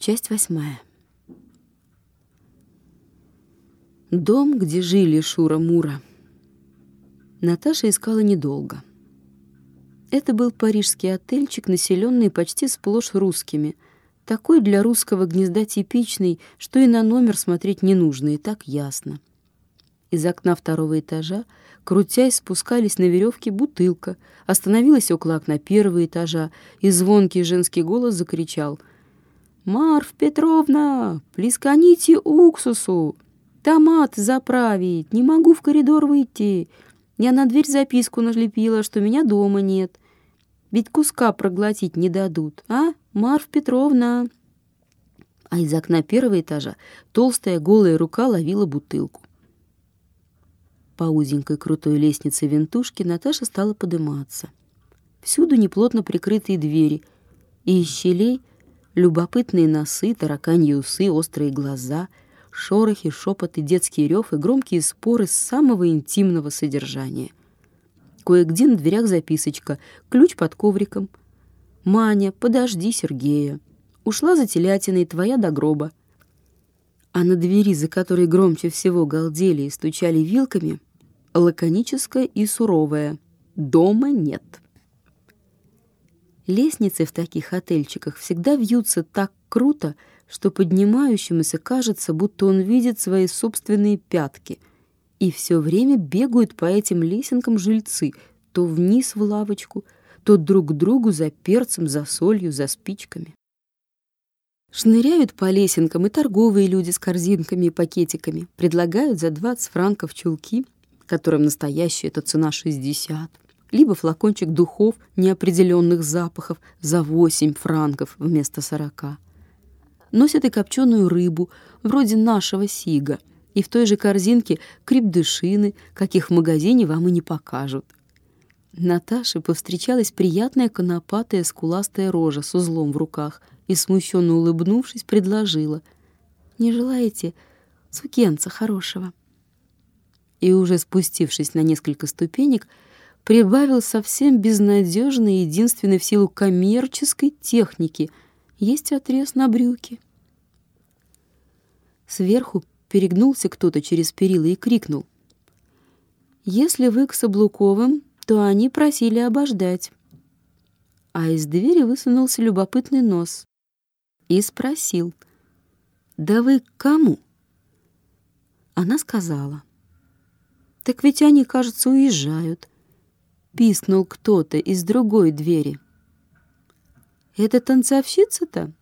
Часть восьмая. Дом, где жили Шура-Мура. Наташа искала недолго. Это был парижский отельчик, населенный почти сплошь русскими. Такой для русского гнезда типичный, что и на номер смотреть не нужно, и так ясно. Из окна второго этажа, крутясь, спускались на веревке бутылка, остановилась около окна первого этажа, и звонкий женский голос закричал «Марф Петровна, плесканите уксусу! Томат заправить, не могу в коридор выйти. Я на дверь записку налепила, что меня дома нет. Ведь куска проглотить не дадут, а, Марф Петровна?» А из окна первого этажа толстая голая рука ловила бутылку. По узенькой крутой лестнице винтушки Наташа стала подниматься. Всюду неплотно прикрытые двери, и из щелей любопытные носы, тараканьи усы, острые глаза, шорохи, шепоты, детский рев и громкие споры самого интимного содержания. Кое-где на дверях записочка, ключ под ковриком. «Маня, подожди Сергея. Ушла за телятиной твоя до гроба». А на двери, за которой громче всего галдели и стучали вилками, лаконическое и суровое «Дома нет». Лестницы в таких отельчиках всегда вьются так круто, что поднимающемуся кажется, будто он видит свои собственные пятки, и все время бегают по этим лесенкам жильцы, то вниз в лавочку, то друг к другу за перцем, за солью, за спичками. Шныряют по лесенкам и торговые люди с корзинками и пакетиками, предлагают за 20 франков чулки — которым настоящая эта цена 60, либо флакончик духов неопределенных запахов за 8 франков вместо 40. Носят и копченую рыбу, вроде нашего сига, и в той же корзинке крепдышины, каких в магазине вам и не покажут. Наташе повстречалась приятная конопатая скуластая рожа с узлом в руках и, смущенно улыбнувшись, предложила. «Не желаете сукенца хорошего?» и, уже спустившись на несколько ступенек, прибавил совсем безнадежной, единственной в силу коммерческой техники — есть отрез на брюки. Сверху перегнулся кто-то через перила и крикнул. «Если вы к Соблуковым, то они просили обождать». А из двери высунулся любопытный нос и спросил. «Да вы к кому?» Она сказала. «Так ведь они, кажется, уезжают», — пискнул кто-то из другой двери. «Это танцовщица-то?»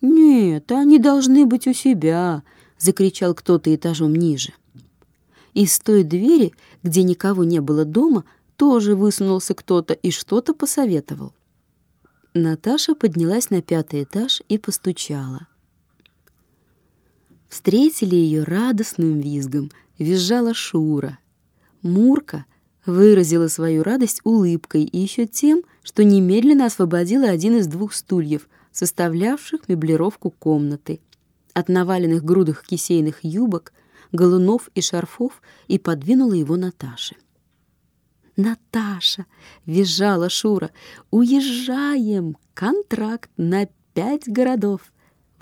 «Нет, они должны быть у себя», — закричал кто-то этажом ниже. Из той двери, где никого не было дома, тоже высунулся кто-то и что-то посоветовал. Наташа поднялась на пятый этаж и постучала. Встретили ее радостным визгом, визжала Шура — Мурка выразила свою радость улыбкой и еще тем, что немедленно освободила один из двух стульев, составлявших меблировку комнаты. От наваленных грудах кисейных юбок, галунов и шарфов и подвинула его Наташе. «Наташа!» — визжала Шура. «Уезжаем! Контракт на пять городов!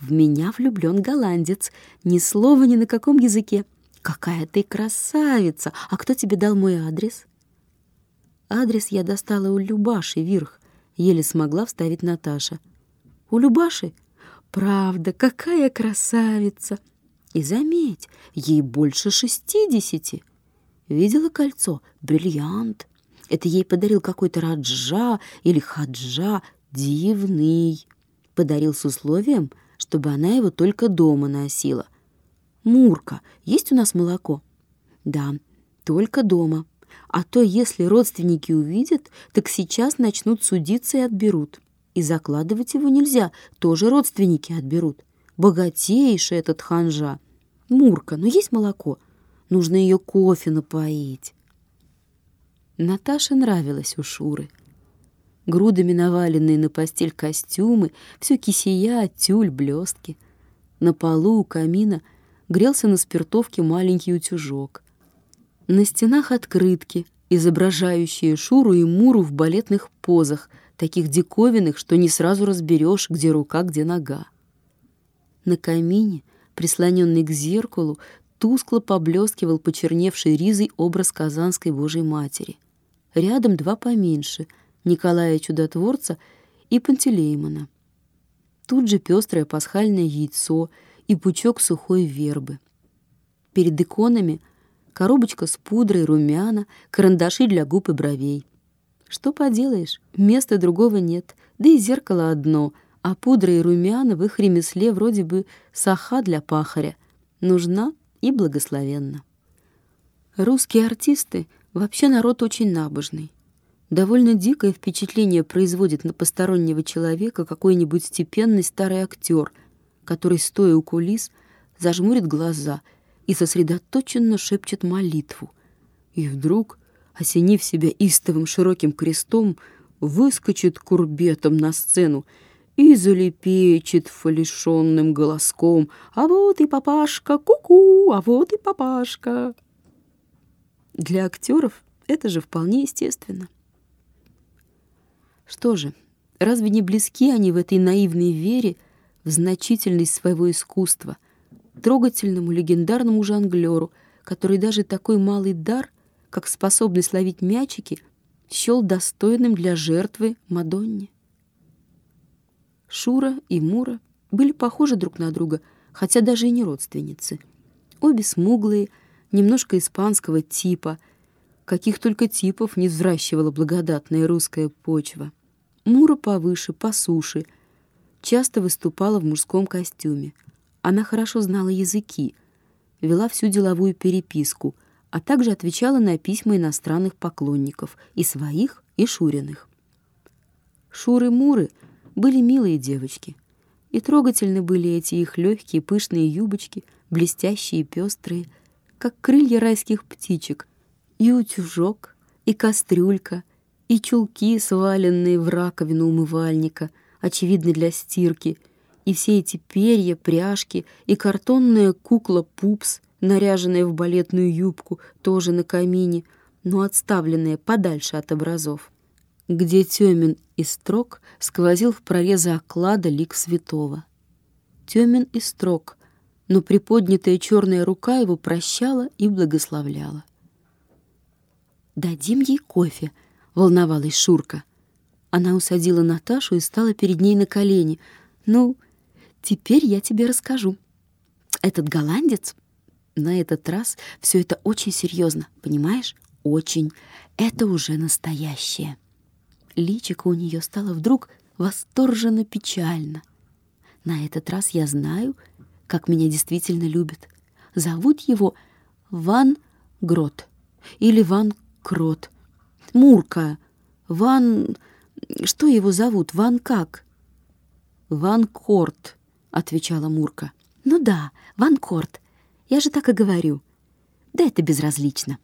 В меня влюблен голландец, ни слова ни на каком языке. «Какая ты красавица! А кто тебе дал мой адрес?» Адрес я достала у Любаши вверх, еле смогла вставить Наташа. «У Любаши? Правда, какая красавица!» И заметь, ей больше шестидесяти. Видела кольцо? Бриллиант. Это ей подарил какой-то Раджа или Хаджа, дивный. Подарил с условием, чтобы она его только дома носила. «Мурка, есть у нас молоко?» «Да, только дома. А то, если родственники увидят, так сейчас начнут судиться и отберут. И закладывать его нельзя, тоже родственники отберут. Богатейший этот ханжа. Мурка, ну есть молоко? Нужно ее кофе напоить». Наташе нравилось у Шуры. Грудами наваленные на постель костюмы, все кисия, тюль, блестки. На полу у камина — грелся на спиртовке маленький утюжок. На стенах открытки, изображающие Шуру и Муру в балетных позах, таких диковинных, что не сразу разберешь, где рука, где нога. На камине, прислоненный к зеркалу, тускло поблескивал почерневший ризой образ Казанской Божьей Матери. Рядом два поменьше — Николая Чудотворца и Пантелеймона. Тут же пестрое пасхальное яйцо и пучок сухой вербы. Перед иконами коробочка с пудрой, румяна, карандаши для губ и бровей. Что поделаешь, места другого нет, да и зеркало одно, а пудра и румяна в их ремесле вроде бы саха для пахаря. Нужна и благословенна. Русские артисты вообще народ очень набожный. Довольно дикое впечатление производит на постороннего человека какой-нибудь степенный старый актер, который, стоя у кулис, зажмурит глаза и сосредоточенно шепчет молитву. И вдруг, осенив себя истовым широким крестом, выскочит курбетом на сцену и залепечет фалишонным голоском «А вот и папашка, ку-ку, а вот и папашка». Для актеров это же вполне естественно. Что же, разве не близки они в этой наивной вере в значительность своего искусства, трогательному легендарному жонглеру, который даже такой малый дар, как способность ловить мячики, счел достойным для жертвы Мадонне? Шура и Мура были похожи друг на друга, хотя даже и не родственницы. Обе смуглые, немножко испанского типа, каких только типов не взращивала благодатная русская почва — Мура повыше, по суше. Часто выступала в мужском костюме. Она хорошо знала языки, вела всю деловую переписку, а также отвечала на письма иностранных поклонников, и своих, и Шуриных. Шуры-муры были милые девочки, и трогательны были эти их легкие пышные юбочки, блестящие и пестрые, как крылья райских птичек, и утюжок, и кастрюлька — и чулки, сваленные в раковину умывальника, очевидно для стирки, и все эти перья, пряжки, и картонная кукла Пупс, наряженная в балетную юбку, тоже на камине, но отставленная подальше от образов. Где темен и строг сквозил в прорезы оклада лик святого. Темен и строг, но приподнятая черная рука его прощала и благословляла. «Дадим ей кофе», — волновалась Шурка. Она усадила Наташу и стала перед ней на колени. «Ну, теперь я тебе расскажу. Этот голландец...» На этот раз все это очень серьезно, понимаешь? Очень. Это уже настоящее. Личико у нее стало вдруг восторженно печально. На этот раз я знаю, как меня действительно любят. Зовут его Ван Грот или Ван Крот. Мурка. Ван... Что его зовут? Ван как?» «Ван Корт», — отвечала Мурка. «Ну да, Ван Корт. Я же так и говорю. Да это безразлично.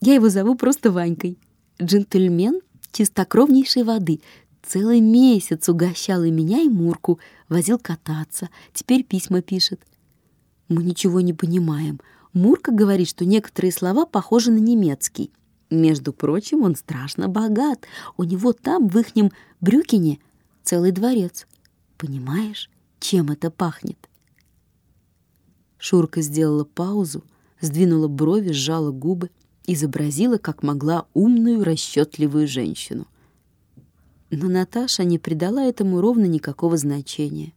Я его зову просто Ванькой. Джентльмен чистокровнейшей воды. Целый месяц угощал и меня, и Мурку. Возил кататься. Теперь письма пишет. Мы ничего не понимаем. Мурка говорит, что некоторые слова похожи на немецкий. Между прочим, он страшно богат. У него там, в ихнем Брюкине, целый дворец. Понимаешь, чем это пахнет?» Шурка сделала паузу, сдвинула брови, сжала губы, изобразила, как могла, умную, расчетливую женщину. Но Наташа не придала этому ровно никакого значения.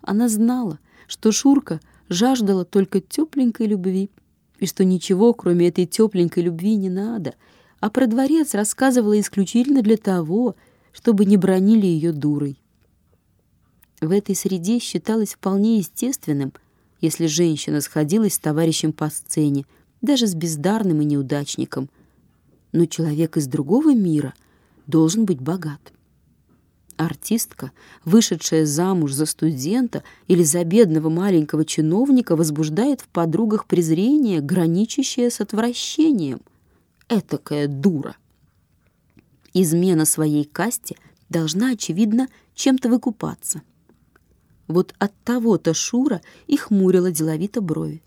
Она знала, что Шурка жаждала только тепленькой любви, и что ничего, кроме этой тепленькой любви, не надо, а про дворец рассказывала исключительно для того, чтобы не бронили ее дурой. В этой среде считалось вполне естественным, если женщина сходилась с товарищем по сцене, даже с бездарным и неудачником. Но человек из другого мира должен быть богат. Артистка, вышедшая замуж за студента или за бедного маленького чиновника, возбуждает в подругах презрение, граничащее с отвращением. Этакая дура. Измена своей касте должна, очевидно, чем-то выкупаться. Вот от того-то Шура и хмурила деловито брови.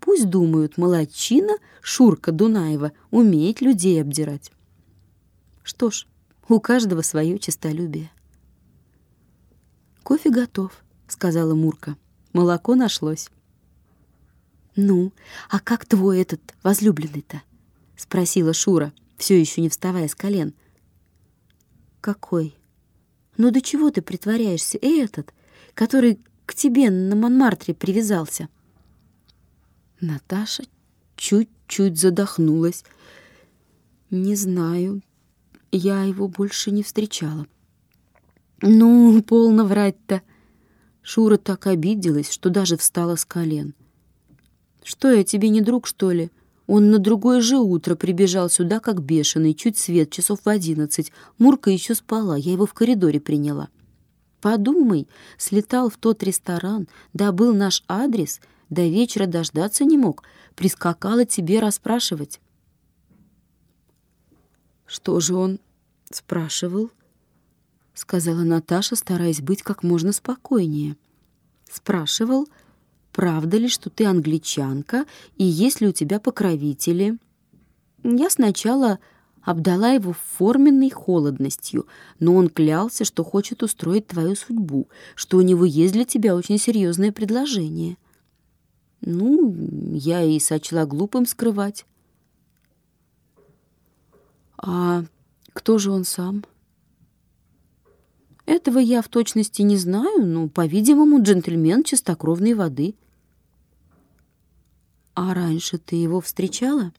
Пусть думают, молодчина Шурка Дунаева умеет людей обдирать. Что ж, у каждого свое честолюбие. «Кофе готов», — сказала Мурка. молоко нашлось. «Ну, а как твой этот возлюбленный-то?» — спросила Шура, все еще не вставая с колен. «Какой? Ну до чего ты притворяешься? Этот, который к тебе на Монмартре привязался?» Наташа чуть-чуть задохнулась. «Не знаю, я его больше не встречала». «Ну, полно врать-то!» Шура так обиделась, что даже встала с колен. «Что, я тебе не друг, что ли? Он на другое же утро прибежал сюда, как бешеный, чуть свет, часов в одиннадцать. Мурка еще спала, я его в коридоре приняла. Подумай, слетал в тот ресторан, добыл наш адрес, до вечера дождаться не мог, прискакала тебе расспрашивать». «Что же он спрашивал?» — сказала Наташа, стараясь быть как можно спокойнее. «Спрашивал, — правда ли, что ты англичанка, и есть ли у тебя покровители?» Я сначала обдала его форменной холодностью, но он клялся, что хочет устроить твою судьбу, что у него есть для тебя очень серьезное предложение. Ну, я и сочла глупым скрывать. А кто же он сам? Этого я в точности не знаю, но, по-видимому, джентльмен чистокровной воды. А раньше ты его встречала?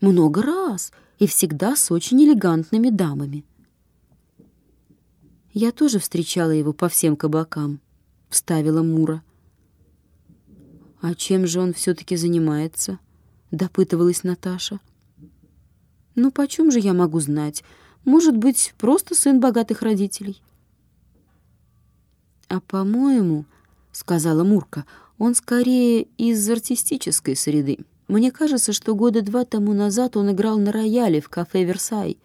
Много раз, и всегда с очень элегантными дамами. Я тоже встречала его по всем кабакам, вставила Мура. А чем же он все-таки занимается? Допытывалась Наташа. Ну, почем же я могу знать? Может быть, просто сын богатых родителей. А по-моему, сказала Мурка, он скорее из артистической среды. Мне кажется, что года два тому назад он играл на рояле в кафе «Версай»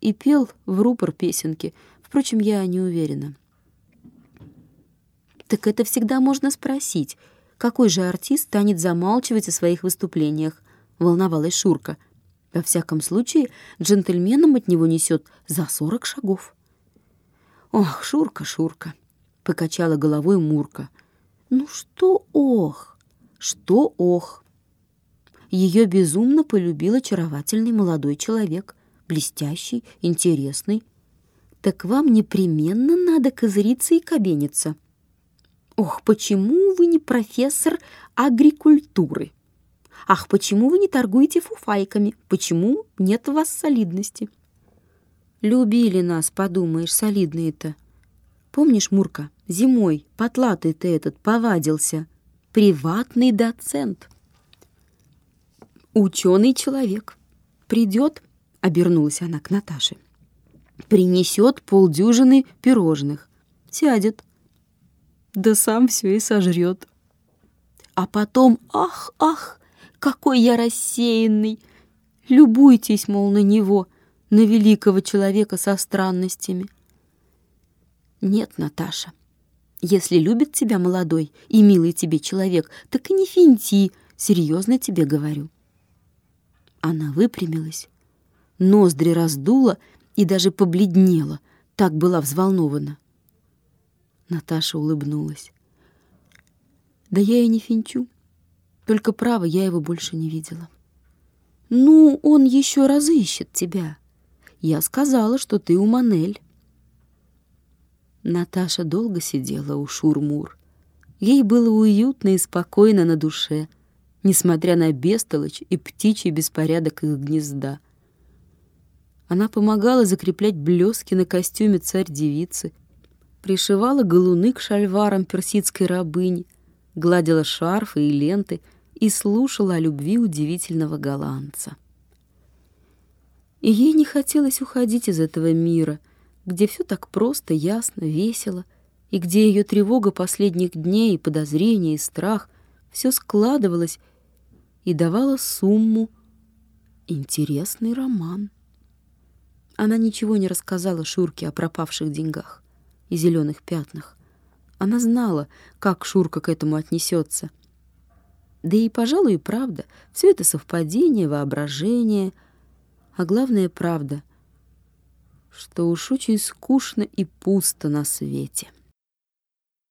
и пел в рупор песенки. Впрочем, я не уверена. Так это всегда можно спросить. Какой же артист станет замалчивать о своих выступлениях? Волновалась Шурка. Во всяком случае, джентльменом от него несет за сорок шагов. «Ох, Шурка, Шурка!» — покачала головой Мурка — ну что ох, что ох. Ее безумно полюбил очаровательный молодой человек, блестящий, интересный. Так вам непременно надо козыриться и кабениться. Ох, почему вы не профессор агрикультуры? Ах, почему вы не торгуете фуфайками? Почему нет у вас солидности? Любили нас, подумаешь, солидные-то. Помнишь, Мурка, зимой потлатый ты этот повадился? Приватный доцент. Ученый человек. Придет, обернулась она к Наташе, принесет полдюжины пирожных, сядет, да сам все и сожрет. А потом, ах, ах, какой я рассеянный! Любуйтесь, мол, на него, на великого человека со странностями — нет, Наташа, если любит тебя молодой и милый тебе человек, так и не финти, серьезно тебе говорю. Она выпрямилась, ноздри раздула и даже побледнела, так была взволнована. Наташа улыбнулась. Да я и не финчу, только право я его больше не видела. Ну, он еще разыщет тебя. Я сказала, что ты у Манель. Наташа долго сидела у Шурмур. Ей было уютно и спокойно на душе, несмотря на бестолочь и птичий беспорядок их гнезда. Она помогала закреплять блески на костюме царь-девицы, пришивала галуны к шальварам персидской рабыни, гладила шарфы и ленты и слушала о любви удивительного голландца. И ей не хотелось уходить из этого мира — где все так просто, ясно, весело, и где ее тревога последних дней, подозрения, и страх все складывалось и давало сумму интересный роман. Она ничего не рассказала Шурке о пропавших деньгах и зеленых пятнах. Она знала, как Шурка к этому отнесется. Да и, пожалуй, и правда, все это совпадение, воображение, а главное, правда — что уж очень скучно и пусто на свете.